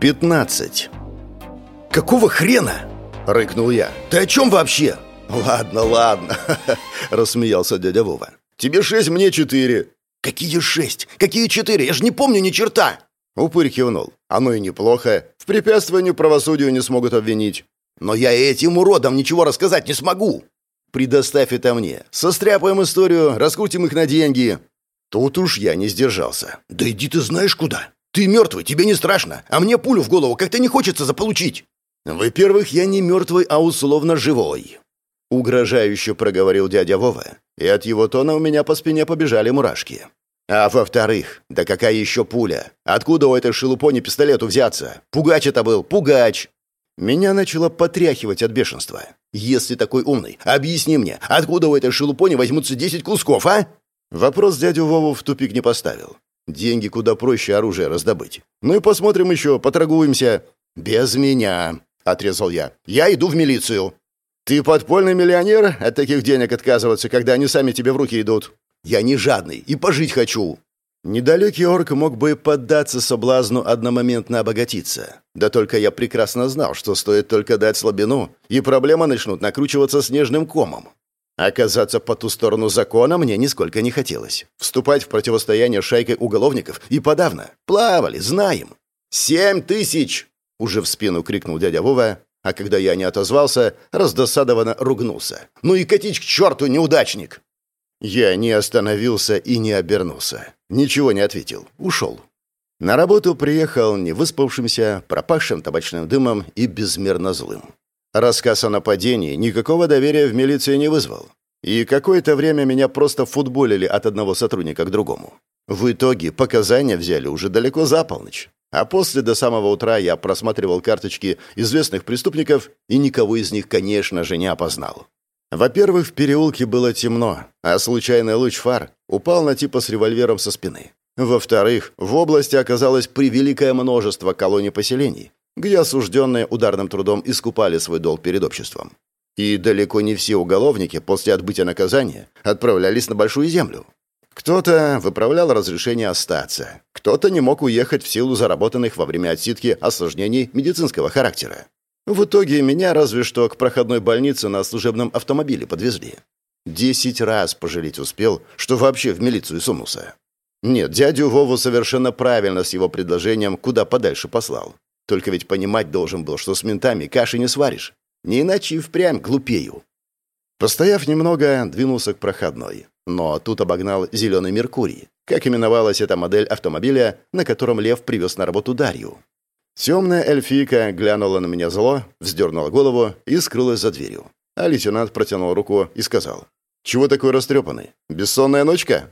15. «Какого хрена?» — рыкнул я. «Ты о чем вообще?» «Ладно, ладно», — рассмеялся дядя Вова. «Тебе шесть, мне четыре». «Какие шесть? Какие четыре? Я же не помню ни черта!» Упырь кивнул. «Оно и неплохо. В препятствовании правосудию не смогут обвинить. Но я этим уродам ничего рассказать не смогу!» «Предоставь это мне. Состряпаем историю, раскрутим их на деньги». Тут уж я не сдержался. «Да иди ты знаешь куда!» Ты мертвый, тебе не страшно, а мне пулю в голову как-то не хочется заполучить. Во-первых, я не мертвый, а условно живой. Угрожающе проговорил дядя Вова, и от его тона у меня по спине побежали мурашки. А во-вторых, да какая еще пуля? Откуда у этой шелупони пистолету взяться? Пугач это был, пугач! Меня начало потряхивать от бешенства. Если такой умный, объясни мне, откуда у этой шелупони возьмутся десять кусков, а? Вопрос дядю Вову в тупик не поставил. Деньги куда проще оружие раздобыть. Ну и посмотрим еще, поторгуемся. Без меня, отрезал я. Я иду в милицию. Ты подпольный миллионер? От таких денег отказываться, когда они сами тебе в руки идут. Я не жадный и пожить хочу. Недалекий орк мог бы поддаться соблазну одномоментно обогатиться. Да только я прекрасно знал, что стоит только дать слабину, и проблемы начнут накручиваться снежным комом. Оказаться по ту сторону закона мне нисколько не хотелось. Вступать в противостояние шайкой уголовников и подавно. Плавали, знаем. «Семь тысяч!» — уже в спину крикнул дядя Вова, а когда я не отозвался, раздосадованно ругнулся. «Ну и катить к черту, неудачник!» Я не остановился и не обернулся. Ничего не ответил. Ушел. На работу приехал невыспавшимся, пропахшим табачным дымом и безмерно злым. Рассказ о нападении никакого доверия в милиции не вызвал. И какое-то время меня просто футболили от одного сотрудника к другому. В итоге показания взяли уже далеко за полночь. А после до самого утра я просматривал карточки известных преступников и никого из них, конечно же, не опознал. Во-первых, в переулке было темно, а случайный луч фар упал на типа с револьвером со спины. Во-вторых, в области оказалось превеликое множество колоний поселений, где осужденные ударным трудом искупали свой долг перед обществом. И далеко не все уголовники после отбытия наказания отправлялись на Большую Землю. Кто-то выправлял разрешение остаться, кто-то не мог уехать в силу заработанных во время отсидки осложнений медицинского характера. В итоге меня разве что к проходной больнице на служебном автомобиле подвезли. Десять раз пожалеть успел, что вообще в милицию сунулся. Нет, дядю Вову совершенно правильно с его предложением куда подальше послал. Только ведь понимать должен был, что с ментами каши не сваришь. Не иначе и впрямь глупею. Постояв немного, двинулся к проходной. Но тут обогнал «Зеленый Меркурий», как именовалась эта модель автомобиля, на котором Лев привез на работу Дарью. Темная эльфийка глянула на меня зло, вздернула голову и скрылась за дверью. А лейтенант протянул руку и сказал. «Чего такой растрепанный? Бессонная ночка?»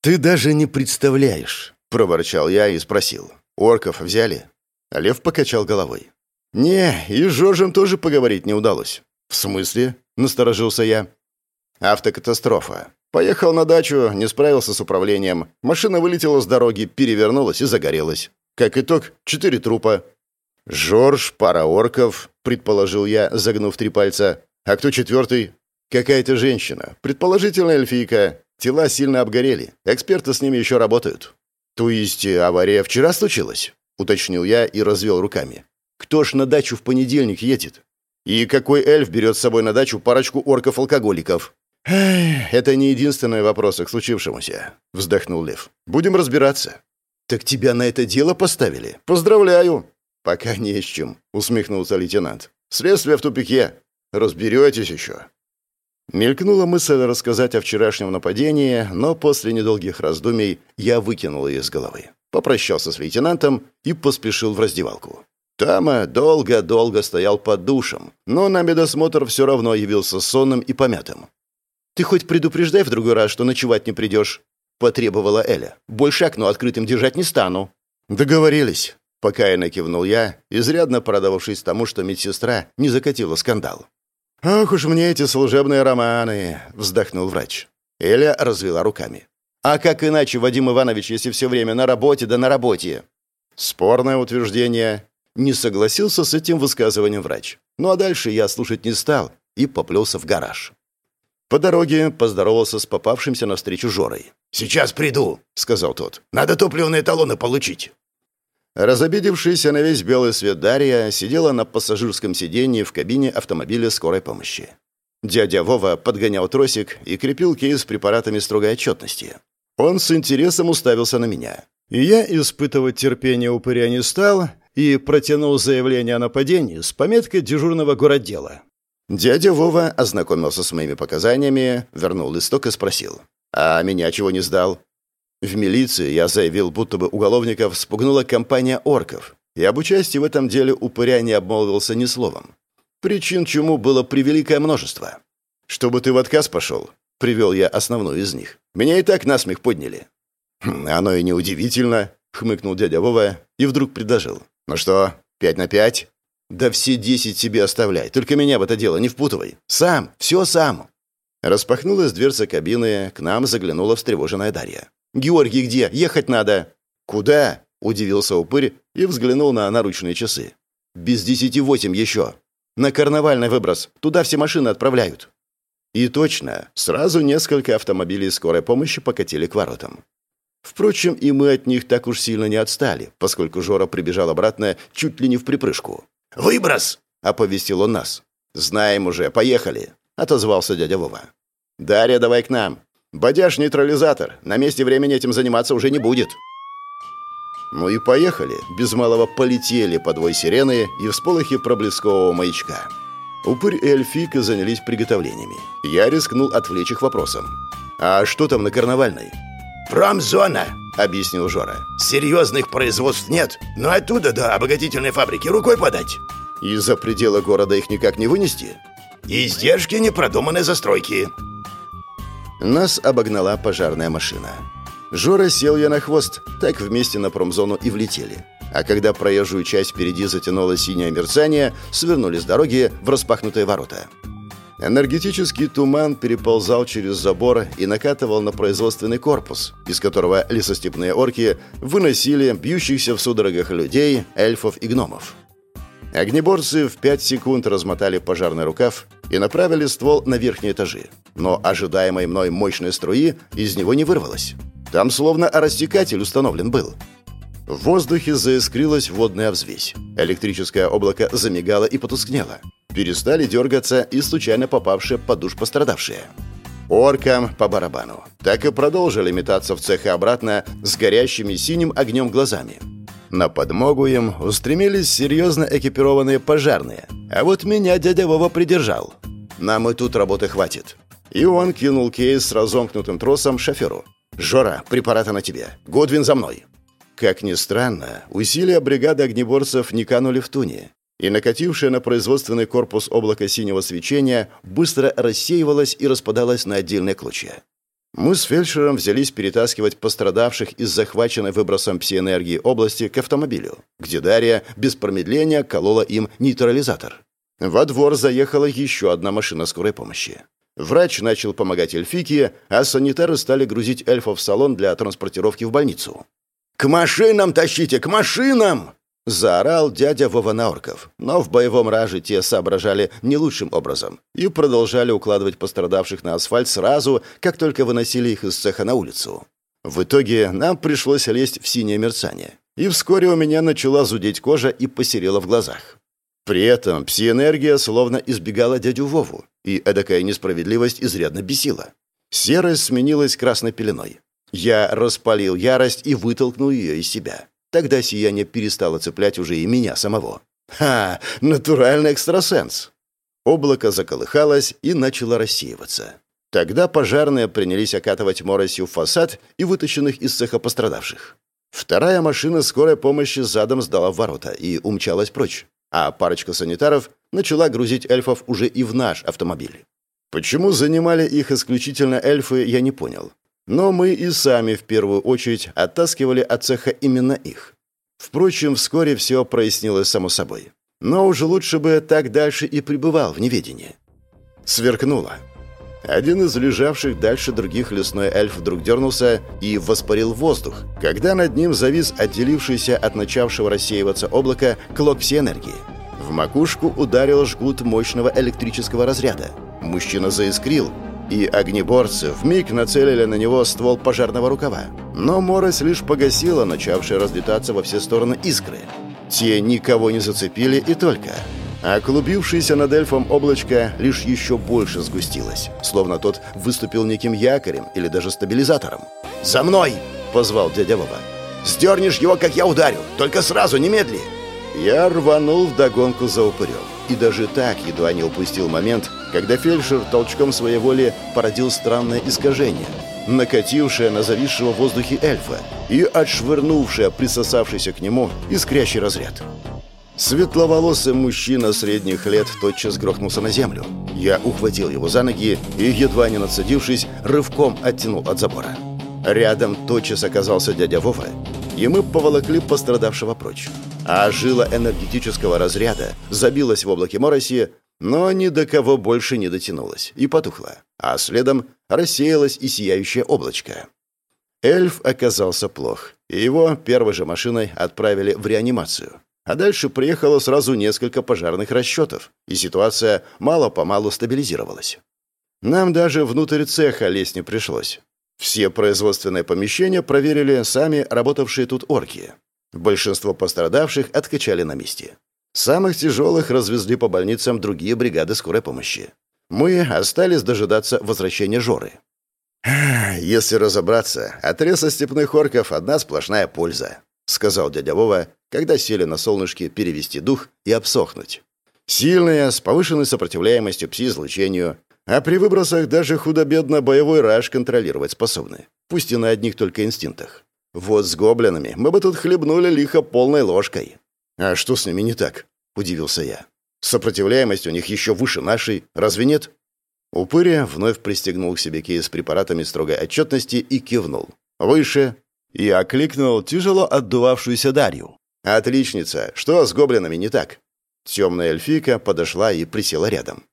«Ты даже не представляешь», — проворчал я и спросил. «Орков взяли?» Лев покачал головой. «Не, и с Жоржем тоже поговорить не удалось». «В смысле?» — насторожился я. «Автокатастрофа. Поехал на дачу, не справился с управлением. Машина вылетела с дороги, перевернулась и загорелась. Как итог, четыре трупа». «Жорж, пара орков», — предположил я, загнув три пальца. «А кто четвертый?» «Какая-то женщина. Предположительно, эльфийка. Тела сильно обгорели. Эксперты с ними еще работают». «То есть авария вчера случилась?» — уточнил я и развел руками. «Кто ж на дачу в понедельник едет? И какой эльф берет с собой на дачу парочку орков-алкоголиков?» «Это не единственный вопрос к случившемуся», — вздохнул Лев. «Будем разбираться». «Так тебя на это дело поставили? Поздравляю!» «Пока не с чем», — усмехнулся лейтенант. «Следствие в тупике. Разберетесь еще». Мелькнула мысль рассказать о вчерашнем нападении, но после недолгих раздумий я выкинул ее из головы попрощался с лейтенантом и поспешил в раздевалку. Тама долго-долго стоял под душем, но на медосмотр все равно явился сонным и помятым. «Ты хоть предупреждай в другой раз, что ночевать не придешь», — потребовала Эля. «Больше окно открытым держать не стану». «Договорились», — покаянно кивнул я, изрядно порадовавшись тому, что медсестра не закатила скандал. «Ох уж мне эти служебные романы», — вздохнул врач. Эля развела руками. А как иначе, Вадим Иванович, если все время на работе да на работе? Спорное утверждение. Не согласился с этим высказыванием врач. Ну а дальше я слушать не стал и поплелся в гараж. По дороге поздоровался с попавшимся навстречу Жорой. «Сейчас приду», — сказал тот. «Надо топливные талоны получить». Разобидевшаяся на весь белый свет Дарья сидела на пассажирском сиденье в кабине автомобиля скорой помощи. Дядя Вова подгонял тросик и крепил кейс с препаратами строгой отчетности. Он с интересом уставился на меня. И я испытывать терпение упыря не стал и протянул заявление о нападении с пометкой дежурного городдела. Дядя Вова ознакомился с моими показаниями, вернул листок и спросил. «А меня чего не сдал?» В милиции я заявил, будто бы уголовников спугнула компания орков, и об участии в этом деле упыря не обмолвился ни словом. Причин чему было превеликое множество. «Чтобы ты в отказ пошел», — привел я основную из них. «Меня и так насмех подняли». «Хм, «Оно и неудивительно», — хмыкнул дядя Вова и вдруг предложил. «Ну что, пять на пять?» «Да все десять себе оставляй, только меня в это дело не впутывай. Сам, все сам». Распахнулась дверца кабины, к нам заглянула встревоженная Дарья. «Георгий где? Ехать надо!» «Куда?» – удивился упырь и взглянул на наручные часы. «Без десяти восемь еще. На карнавальный выброс. Туда все машины отправляют». И точно, сразу несколько автомобилей скорой помощи покатили к воротам. Впрочем, и мы от них так уж сильно не отстали, поскольку Жора прибежал обратно чуть ли не в припрыжку. «Выброс!» — оповестил он нас. «Знаем уже, поехали!» — отозвался дядя Вова. «Дарья, давай к нам. Бодяж нейтрализатор. На месте времени этим заниматься уже не будет». Ну и поехали. Без малого полетели по двой сирены и всполохи проблескового маячка. Упырь и Эльфика занялись приготовлениями. Я рискнул отвлечь их вопросом. «А что там на карнавальной?» «Промзона», — объяснил Жора. «Серьезных производств нет, но оттуда до обогатительной фабрики рукой подать». «Из-за предела города их никак не вынести?» «Издержки непродуманной застройки». Нас обогнала пожарная машина. Жора сел я на хвост, так вместе на промзону и влетели. А когда проезжую часть впереди затянуло синее мерцание, свернули с дороги в распахнутые ворота. Энергетический туман переползал через забор и накатывал на производственный корпус, из которого лесостепные орки выносили бьющихся в судорогах людей, эльфов и гномов. Огнеборцы в пять секунд размотали пожарный рукав и направили ствол на верхние этажи. Но ожидаемой мной мощной струи из него не вырвалось. Там словно растекатель установлен был. В воздухе заискрилась водная взвесь. Электрическое облако замигало и потускнело. Перестали дергаться и случайно попавшие под душ пострадавшие. Оркам по барабану. Так и продолжили метаться в цеха обратно с горящими синим огнем глазами. На подмогу им устремились серьезно экипированные пожарные. А вот меня дядя Вова придержал. Нам и тут работы хватит. И он кинул кейс с разомкнутым тросом шоферу. «Жора, препараты на тебе. Годвин за мной». Как ни странно, усилия бригады огнеборцев не канули в туне, и накатившее на производственный корпус облако синего свечения быстро рассеивалось и распадалось на отдельные клочья. Мы с фельдшером взялись перетаскивать пострадавших из захваченной выбросом псиэнергии области к автомобилю, где Дарья без промедления колола им нейтрализатор. Во двор заехала еще одна машина скорой помощи. Врач начал помогать эльфике, а санитары стали грузить эльфов в салон для транспортировки в больницу. «К машинам тащите, к машинам!» Заорал дядя Вова Наурков, но в боевом раже те соображали не лучшим образом и продолжали укладывать пострадавших на асфальт сразу, как только выносили их из цеха на улицу. В итоге нам пришлось лезть в синее мерцание, и вскоре у меня начала зудеть кожа и посерела в глазах. При этом псиэнергия словно избегала дядю Вову, и эдакая несправедливость изрядно бесила. Серость сменилась красной пеленой. Я распалил ярость и вытолкнул ее из себя. Тогда сияние перестало цеплять уже и меня самого. Ха! Натуральный экстрасенс! Облако заколыхалось и начало рассеиваться. Тогда пожарные принялись окатывать моросью фасад и вытащенных из цеха пострадавших. Вторая машина скорой помощи задом сдала в ворота и умчалась прочь, а парочка санитаров начала грузить эльфов уже и в наш автомобиль. Почему занимали их исключительно эльфы, я не понял. Но мы и сами в первую очередь оттаскивали от цеха именно их. Впрочем, вскоре все прояснилось само собой. Но уже лучше бы так дальше и пребывал в неведении. Сверкнуло. Один из лежавших дальше других лесной эльф вдруг дернулся и воспарил воздух, когда над ним завис отделившийся от начавшего рассеиваться облака клок всей энергии. В макушку ударил жгут мощного электрического разряда. Мужчина заискрил, и огнеборцы вмиг нацелили на него ствол пожарного рукава. Но морось лишь погасила начавшие разлетаться во все стороны искры. Те никого не зацепили и только. А клубившееся над эльфом облачко лишь еще больше сгустилось, словно тот выступил неким якорем или даже стабилизатором. «За мной!» — позвал дядя Вова. «Сдернешь его, как я ударю, только сразу, немедли!» Я рванул вдогонку за упырем. И даже так едва не упустил момент, когда фельдшер толчком своей воли породил странное искажение, накатившее на зависшего в воздухе эльфа и отшвырнувшее присосавшийся к нему искрящий разряд. Светловолосый мужчина средних лет тотчас грохнулся на землю. Я ухватил его за ноги и, едва не надсадившись, рывком оттянул от забора. Рядом тотчас оказался дядя Вова, и мы поволокли пострадавшего прочь. А жила энергетического разряда забилась в облаке мороси, но ни до кого больше не дотянулась и потухла, а следом рассеялось и сияющее облачко. Эльф оказался плох, и его первой же машиной отправили в реанимацию. А дальше приехало сразу несколько пожарных расчетов, и ситуация мало-помалу стабилизировалась. Нам даже внутрь цеха лезть не пришлось. Все производственные помещения проверили сами работавшие тут орки. Большинство пострадавших откачали на месте. Самых тяжелых развезли по больницам другие бригады скорой помощи. Мы остались дожидаться возвращения Жоры. «Если разобраться, от реса степных орков одна сплошная польза», — сказал дядя Вова, когда сели на солнышке перевести дух и обсохнуть. «Сильные, с повышенной сопротивляемостью пси-излучению, а при выбросах даже худо-бедно боевой раж контролировать способны, пусть и на одних только инстинктах. Вот с гоблинами мы бы тут хлебнули лихо полной ложкой». «А что с ними не так?» — удивился я. «Сопротивляемость у них еще выше нашей, разве нет?» Упыря вновь пристегнул к себе кейс с препаратами строгой отчетности и кивнул. «Выше». И окликнул тяжело отдувавшуюся Дарью. «Отличница! Что с гоблинами не так?» Темная эльфийка подошла и присела рядом.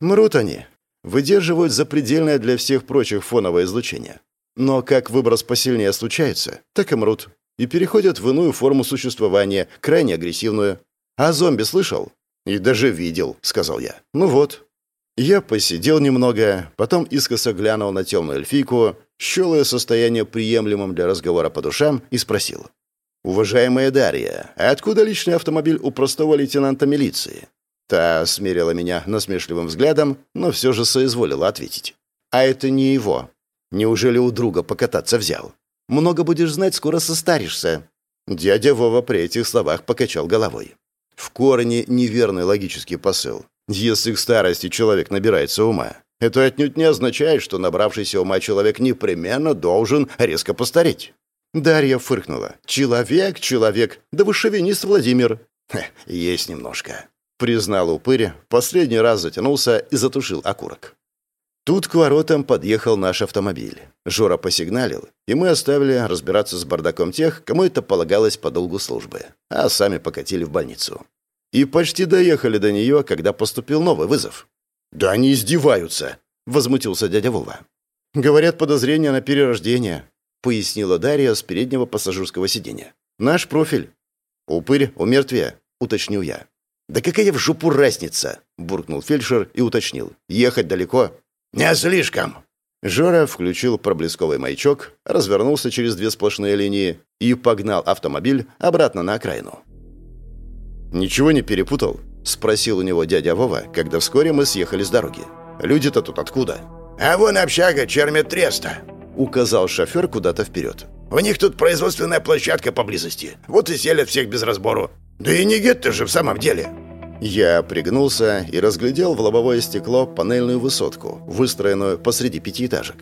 «Мрут они выдерживают запредельное для всех прочих фоновое излучение. Но как выброс посильнее случается, так и мрут. И переходят в иную форму существования, крайне агрессивную. А зомби слышал? И даже видел, сказал я. Ну вот. Я посидел немного, потом искоса глянул на темную эльфийку, счел ее состояние приемлемым для разговора по душам и спросил. «Уважаемая Дарья, а откуда личный автомобиль у простого лейтенанта милиции?» Та смерила меня насмешливым взглядом, но все же соизволила ответить. «А это не его. Неужели у друга покататься взял? Много будешь знать, скоро состаришься». Дядя Вова при этих словах покачал головой. В корне неверный логический посыл. Если к старости человек набирается ума, это отнюдь не означает, что набравшийся ума человек непременно должен резко постареть. Дарья фыркнула. «Человек, человек, да вы шовинист, Владимир». «Есть немножко», признал упырь, последний раз затянулся и затушил окурок. Тут к воротам подъехал наш автомобиль. Жора посигналил, и мы оставили разбираться с бардаком тех, кому это полагалось по долгу службы, а сами покатили в больницу. И почти доехали до нее, когда поступил новый вызов. «Да они издеваются!» — возмутился дядя Вова. «Говорят, подозрение на перерождение», — пояснила Дарья с переднего пассажирского сиденья. «Наш профиль». «Упырь у мертвия», — уточнил я. «Да какая в жопу разница?» – буркнул фельдшер и уточнил. «Ехать далеко?» «Не слишком». Жора включил проблесковый маячок, развернулся через две сплошные линии и погнал автомобиль обратно на окраину. «Ничего не перепутал?» – спросил у него дядя Вова, когда вскоре мы съехали с дороги. «Люди-то тут откуда?» «А вон общага Черметреста», – указал шофер куда-то вперед. «У них тут производственная площадка поблизости. Вот и селят всех без разбору. Да и не гетто же в самом деле». Я пригнулся и разглядел в лобовое стекло панельную высотку, выстроенную посреди пятиэтажек.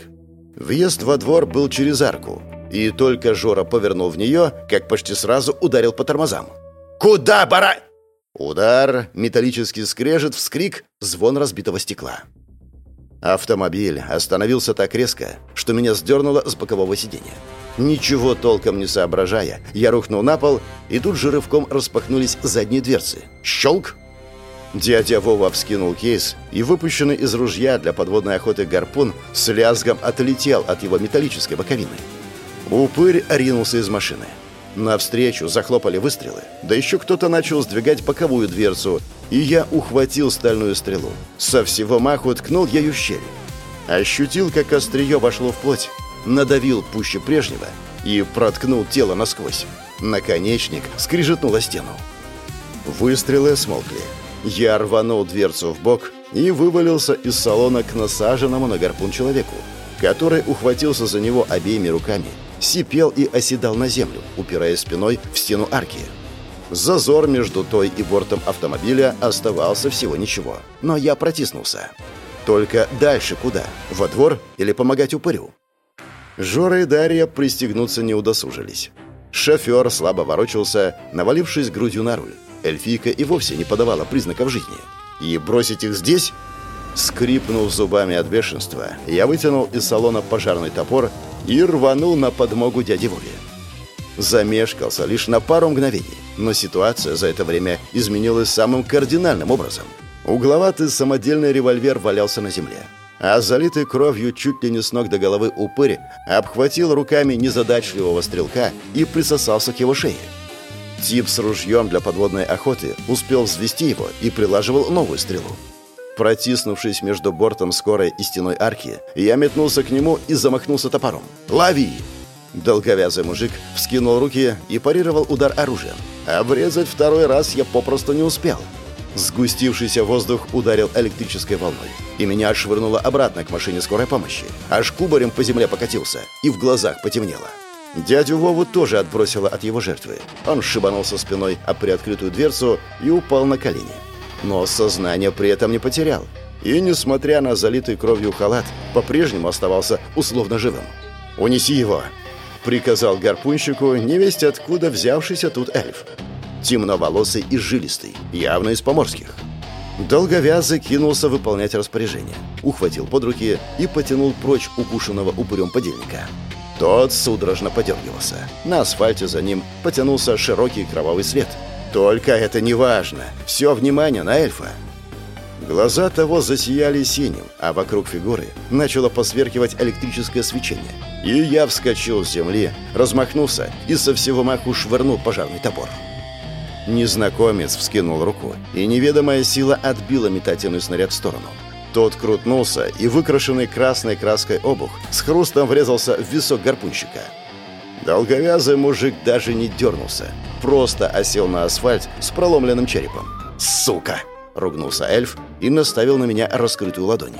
Въезд во двор был через арку, и только Жора повернул в нее, как почти сразу ударил по тормозам. «Куда, бара...» Удар, металлический скрежет, вскрик, звон разбитого стекла. Автомобиль остановился так резко, что меня сдернуло с бокового сиденья. Ничего толком не соображая, я рухнул на пол, и тут же рывком распахнулись задние дверцы. Щелк! Дядя Вова вскинул кейс, и выпущенный из ружья для подводной охоты гарпун с лязгом отлетел от его металлической боковины. Упырь ринулся из машины. Навстречу захлопали выстрелы, да еще кто-то начал сдвигать боковую дверцу, и я ухватил стальную стрелу. Со всего маху ткнул ею щель. Ощутил, как острие вошло в плоть, надавил пуще прежнего и проткнул тело насквозь. Наконечник скрижетнул о стену. Выстрелы смолкли. Я рванул дверцу в бок и вывалился из салона к насаженному на гарпун человеку, который ухватился за него обеими руками, сипел и оседал на землю, упираясь спиной в стену арки. Зазор между той и бортом автомобиля оставался всего ничего, но я протиснулся. Только дальше куда? Во двор или помогать упырю? Жора и Дарья пристегнуться не удосужились. Шофер слабо ворочался, навалившись грудью на руль. Эльфийка и вовсе не подавала признаков жизни. И бросить их здесь? Скрипнув зубами от бешенства, я вытянул из салона пожарный топор и рванул на подмогу дяде Вове. Замешкался лишь на пару мгновений, но ситуация за это время изменилась самым кардинальным образом. Угловатый самодельный револьвер валялся на земле, а залитый кровью чуть ли не с ног до головы упырь обхватил руками незадачливого стрелка и присосался к его шее. Тип с ружьем для подводной охоты успел взвести его и прилаживал новую стрелу. Протиснувшись между бортом скорой и стеной арки, я метнулся к нему и замахнулся топором. «Лови!» Долговязый мужик вскинул руки и парировал удар оружием. Обрезать второй раз я попросту не успел. Сгустившийся воздух ударил электрической волной, и меня отшвырнуло обратно к машине скорой помощи. Аж кубарем по земле покатился, и в глазах потемнело. Дядю Вову тоже отбросило от его жертвы. Он шибанулся спиной об приоткрытую дверцу и упал на колени. Но сознание при этом не потерял. И, несмотря на залитый кровью халат, по-прежнему оставался условно живым. «Унеси его!» — приказал гарпунщику, невесть откуда взявшийся тут эльф. Темноволосый и жилистый, явно из поморских. Долговязый кинулся выполнять распоряжение, ухватил под руки и потянул прочь укушенного упырем подельника. Тот судорожно подергивался. На асфальте за ним потянулся широкий кровавый след. Только это не важно. Все внимание на эльфа. Глаза того засияли синим, а вокруг фигуры начало посверкивать электрическое свечение. И я вскочил с земли, размахнулся и со всего маху швырнул пожарный топор. Незнакомец вскинул руку, и неведомая сила отбила метательный снаряд в сторону. Тот крутнулся, и выкрашенный красной краской обух с хрустом врезался в висок гарпунщика. Долговязый мужик даже не дернулся, просто осел на асфальт с проломленным черепом. «Сука!» — ругнулся эльф и наставил на меня раскрытую ладонь.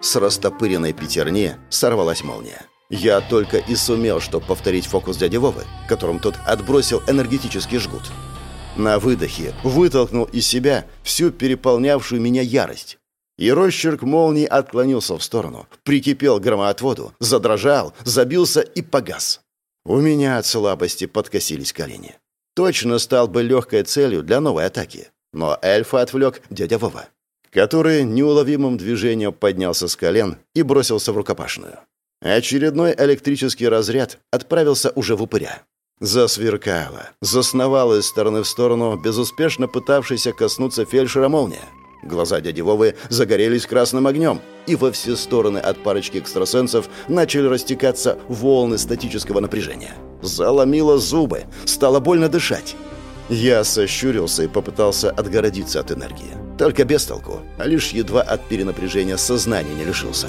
С растопыренной пятерни сорвалась молния. Я только и сумел, чтобы повторить фокус дяди Вовы, которым тот отбросил энергетический жгут. На выдохе вытолкнул из себя всю переполнявшую меня ярость. И росчерк молнии отклонился в сторону, прикипел к громоотводу, задрожал, забился и погас. У меня от слабости подкосились колени. Точно стал бы легкой целью для новой атаки. Но эльфа отвлек дядя Вова, который неуловимым движением поднялся с колен и бросился в рукопашную. Очередной электрический разряд отправился уже в упыря. Засверкало, засновало из стороны в сторону, безуспешно пытавшийся коснуться фельдшера молния. Глаза дяди Вовы загорелись красным огнем, и во все стороны от парочки экстрасенсов начали растекаться волны статического напряжения. Заломило зубы, стало больно дышать. Я сощурился и попытался отгородиться от энергии. Только без толку, а лишь едва от перенапряжения сознания не лишился.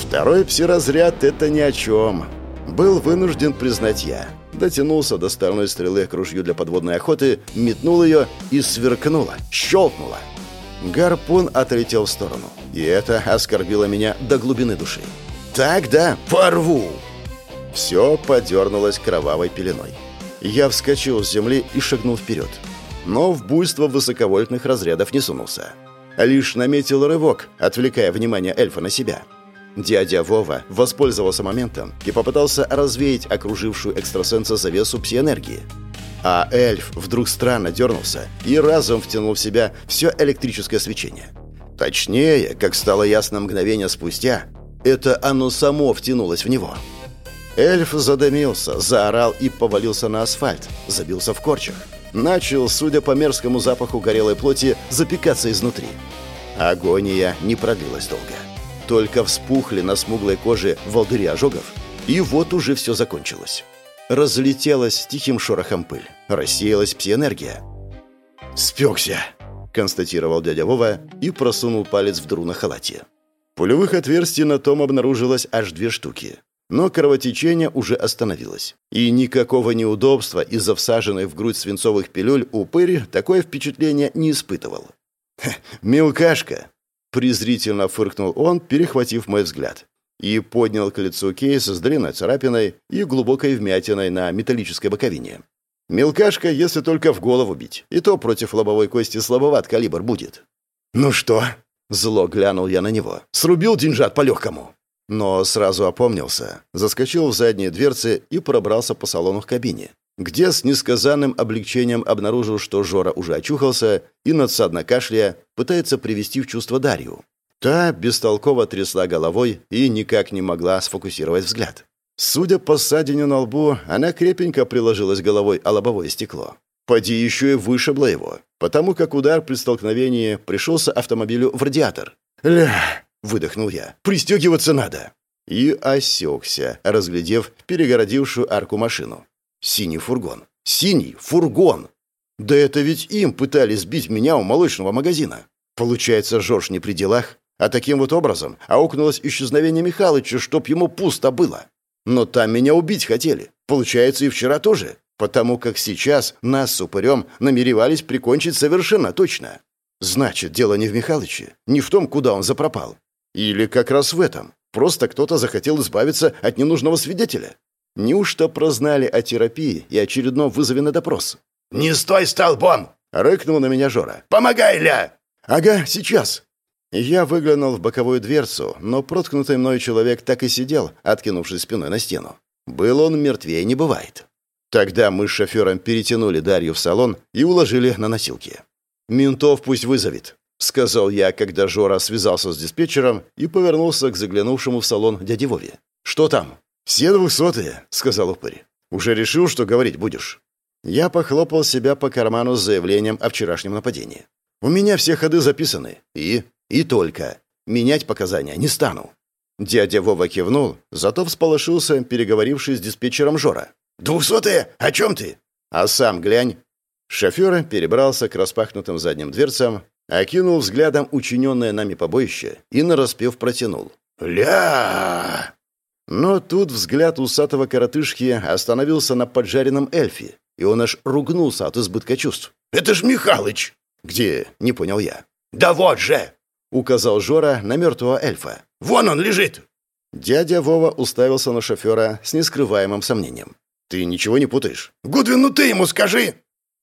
Второй псиразряд — это ни о чем. Был вынужден признать я. Дотянулся до стальной стрелы к ружью для подводной охоты, метнул ее и сверкнула, щелкнула. Гарпун отлетел в сторону, и это оскорбило меня до глубины души. «Так да, порву!» Все подернулось кровавой пеленой. Я вскочил с земли и шагнул вперед. Но в буйство высоковольтных разрядов не сунулся. Лишь наметил рывок, отвлекая внимание эльфа на себя. Дядя Вова воспользовался моментом и попытался развеять окружившую экстрасенса завесу псиэнергии. А эльф вдруг странно дернулся и разом втянул в себя все электрическое свечение. Точнее, как стало ясно мгновение спустя, это оно само втянулось в него. Эльф задымился, заорал и повалился на асфальт, забился в корчах. Начал, судя по мерзкому запаху горелой плоти, запекаться изнутри. Агония не продлилась долго. Только вспухли на смуглой коже волдыри ожогов, и вот уже все закончилось. Разлетелась тихим шорохом пыль. Рассеялась псиэнергия. «Спекся!» – констатировал дядя Вова и просунул палец в дыру на халате. Пулевых отверстий на том обнаружилось аж две штуки. Но кровотечение уже остановилось. И никакого неудобства из-за всаженной в грудь свинцовых пилюль упырь такое впечатление не испытывал. «Мелкашка!» — презрительно фыркнул он, перехватив мой взгляд. И поднял к лицу кейс с длинной царапиной и глубокой вмятиной на металлической боковине. «Мелкашка, если только в голову бить, и то против лобовой кости слабоват калибр будет». «Ну что?» — зло глянул я на него. «Срубил деньжат по-легкому». Но сразу опомнился, заскочил в задние дверцы и пробрался по салону к кабине, где с несказанным облегчением обнаружил, что Жора уже очухался и, надсадно кашляя, пытается привести в чувство Дарью. Та бестолково трясла головой и никак не могла сфокусировать взгляд. Судя по ссадине на лбу, она крепенько приложилась головой о лобовое стекло. Поди еще и вышибла его, потому как удар при столкновении пришелся автомобилю в радиатор. «Ля!» — выдохнул я. «Пристегиваться надо!» И осекся, разглядев перегородившую арку машину. Синий фургон. Синий фургон! Да это ведь им пытались сбить меня у молочного магазина. Получается, Жорж не при делах, а таким вот образом аукнулось исчезновение Михалыча, чтоб ему пусто было. Но там меня убить хотели. Получается, и вчера тоже. Потому как сейчас нас с упырем намеревались прикончить совершенно точно. Значит, дело не в Михалыче, не в том, куда он запропал. Или как раз в этом. Просто кто-то захотел избавиться от ненужного свидетеля. Неужто прознали о терапии и очередном вызове на допрос? «Не стой столбом!» — рыкнул на меня Жора. «Помогай, Ля!» «Ага, сейчас!» Я выглянул в боковую дверцу, но проткнутый мной человек так и сидел, откинувшись спиной на стену. Был он мертвее не бывает. Тогда мы с шофером перетянули Дарью в салон и уложили на носилки. «Ментов пусть вызовет», — сказал я, когда Жора связался с диспетчером и повернулся к заглянувшему в салон дяде Вове. «Что там?» «Все двухсотые», — сказал упырь. «Уже решил, что говорить будешь?» Я похлопал себя по карману с заявлением о вчерашнем нападении. «У меня все ходы записаны. И? И только. Менять показания не стану». Дядя Вова кивнул, зато всполошился, переговоривший с диспетчером Жора. «Двухсотые? О чем ты?» «А сам глянь». Шофер перебрался к распахнутым задним дверцам, окинул взглядом учиненное нами побоище и нараспев протянул. «Ля!» Но тут взгляд усатого коротышки остановился на поджаренном эльфе, и он аж ругнулся от избытка чувств. «Это ж Михалыч!» «Где?» — не понял я. «Да вот же!» — указал Жора на мертвого эльфа. «Вон он лежит!» Дядя Вова уставился на шофера с нескрываемым сомнением. «Ты ничего не путаешь?» «Гудвин, ну ты ему скажи!»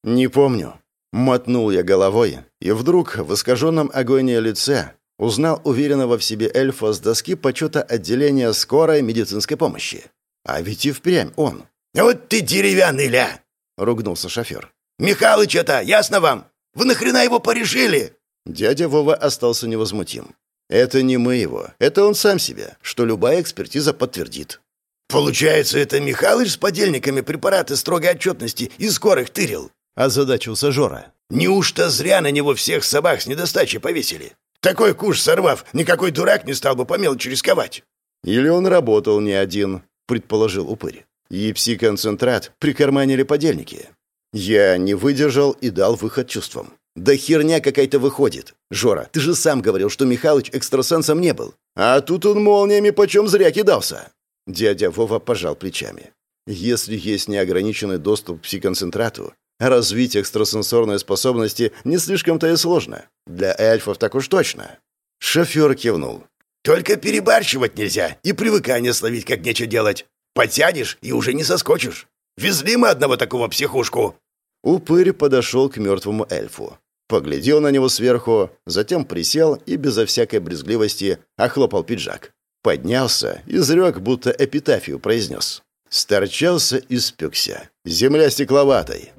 «Не помню». Мотнул я головой, и вдруг в искаженном агонии лице узнал уверенного в себе эльфа с доски почета отделения скорой медицинской помощи. А ведь и впрямь он. «Вот ты деревянный, ля!» — ругнулся шофер. «Михалыч это, ясно вам? Вы нахрена его порешили?» Дядя Вова остался невозмутим. «Это не мы его, это он сам себя, что любая экспертиза подтвердит». «Получается, это Михалыч с подельниками препараты строгой отчетности и скорых тырил?» — озадачился Жора. «Неужто зря на него всех собак с недостачей повесили? Такой куш сорвав, никакой дурак не стал бы по мелочи рисковать». «Или он работал не один», — предположил упырь. «И пси-концентрат прикарманили подельники». Я не выдержал и дал выход чувствам. «Да херня какая-то выходит. Жора, ты же сам говорил, что Михалыч экстрасенсом не был. А тут он молниями почем зря кидался». Дядя Вова пожал плечами. Если есть неограниченный доступ к псиконцентрату, развить экстрасенсорные способности не слишком-то и сложно. Для эльфов так уж точно. Шофер кивнул. «Только перебарщивать нельзя и привыкание словить как нечего делать. Потянешь и уже не соскочишь. Везли мы одного такого психушку». Упырь подошел к мертвому эльфу. Поглядел на него сверху, затем присел и безо всякой брезгливости охлопал пиджак. Поднялся, изрек, будто эпитафию произнес. Сторчался и спекся. Земля стекловатой.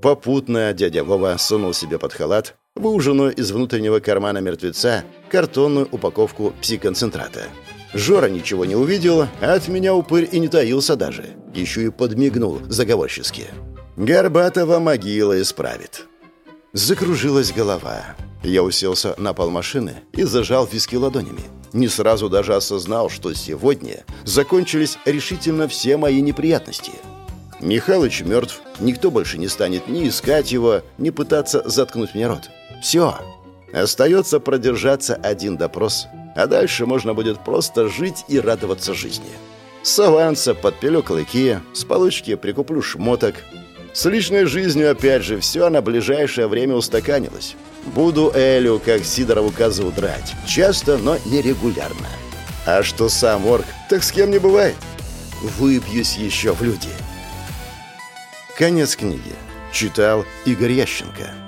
Попутно дядя Вова сунул себе под халат выуженную из внутреннего кармана мертвеца картонную упаковку псиконцентрата. Жора ничего не увидел, а от меня упырь и не таился даже. Еще и подмигнул заговорчески. Горбатова могила исправит. Закружилась голова. Я уселся на пол машины и зажал виски ладонями. Не сразу даже осознал, что сегодня закончились решительно все мои неприятности. Михалыч мертв, никто больше не станет ни искать его, ни пытаться заткнуть мне рот. Все. Остается продержаться один допрос А дальше можно будет просто жить и радоваться жизни. С аванса подпилю клыки, с получки прикуплю шмоток. С личной жизнью, опять же, все на ближайшее время устаканилось. Буду Элю, как Сидорову козу, драть. Часто, но нерегулярно. А что сам орк, так с кем не бывает. Выпьюсь еще в люди. Конец книги. Читал Игорь Ященко.